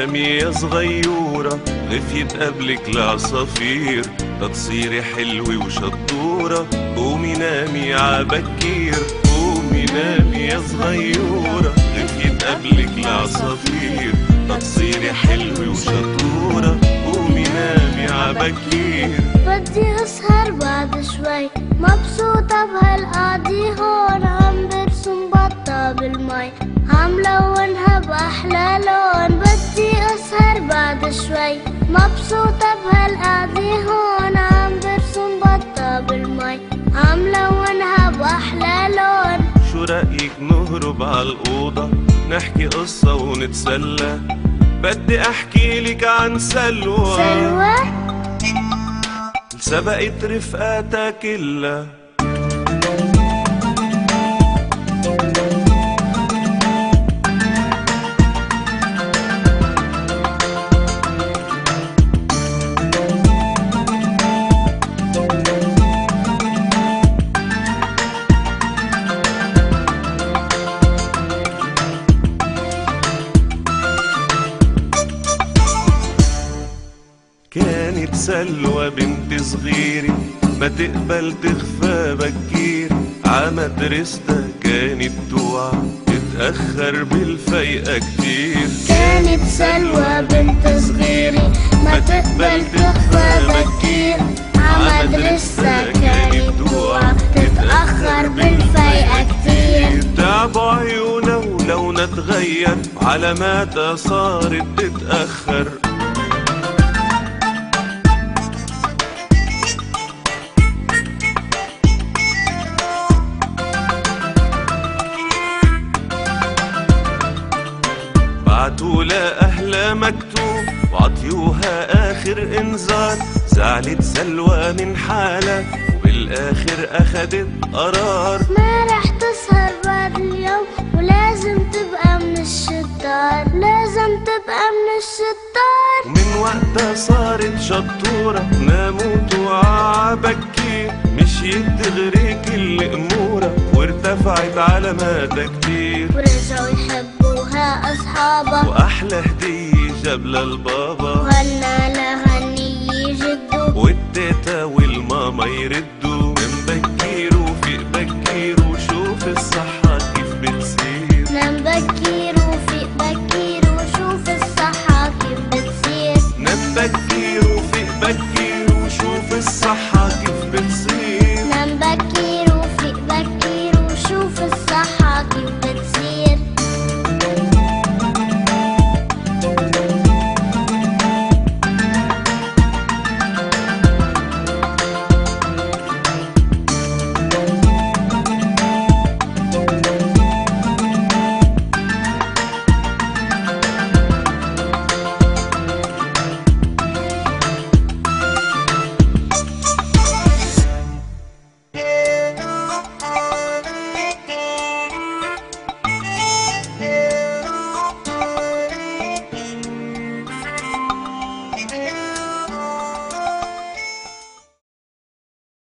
قومي نامي يا صغيورة غفيت قبلك العصافير تصيري حلوة وشطورة قومي نامي عبكير قومي نامي يا صغيورة غفيت قبلك العصافير تصيري حلوة وشطورة قومي نامي عبكير بدي أسهر بعد شوي مبسوطة بهالقعدة هون. عم برسم بطة بالمي. عم لونها بأحلى لون بدي أسهر بعد شوي. مبسوطة بهالقعدة هون عم برسم بطة بالمي. عم لونها بأحلى لون. شو رأيك نهرب عالأوضة نحكي قصة ونتسلى. بدي أحكي لك عن سلوى. سلوى؟ سبقت رفقاتها كلها. كانت سلوى بنت صغيرة ما تقبل تخفى بكير. عمدرستها كانت توعى تتأخر بالفيقة كتير. كانت سلوى بنت صغيرة ما تقبل تخفى بكير. عمدرسة كانت توعى تتأخر بالفيقة كتير. تعبوا عيونها ولونها تغير علاماتها صارت تتأخر. مكتوب وعطيوها آخر إنذار. زعلت سلوى من حالها وبالآخر أخدت قرار. ما رح تسهر بعد اليوم ولازم تبقى من الشطار لازم تبقى من الشطار ومن وقتها صارت شطورة ناموت وعبكي مشيت تغري كل أمورها وارتفعت علاماتها كتير. ورجعوا يحبوها أصحابها. وأحلى هدية جاب للبابا لهني جدو والتيتا والماما يردوا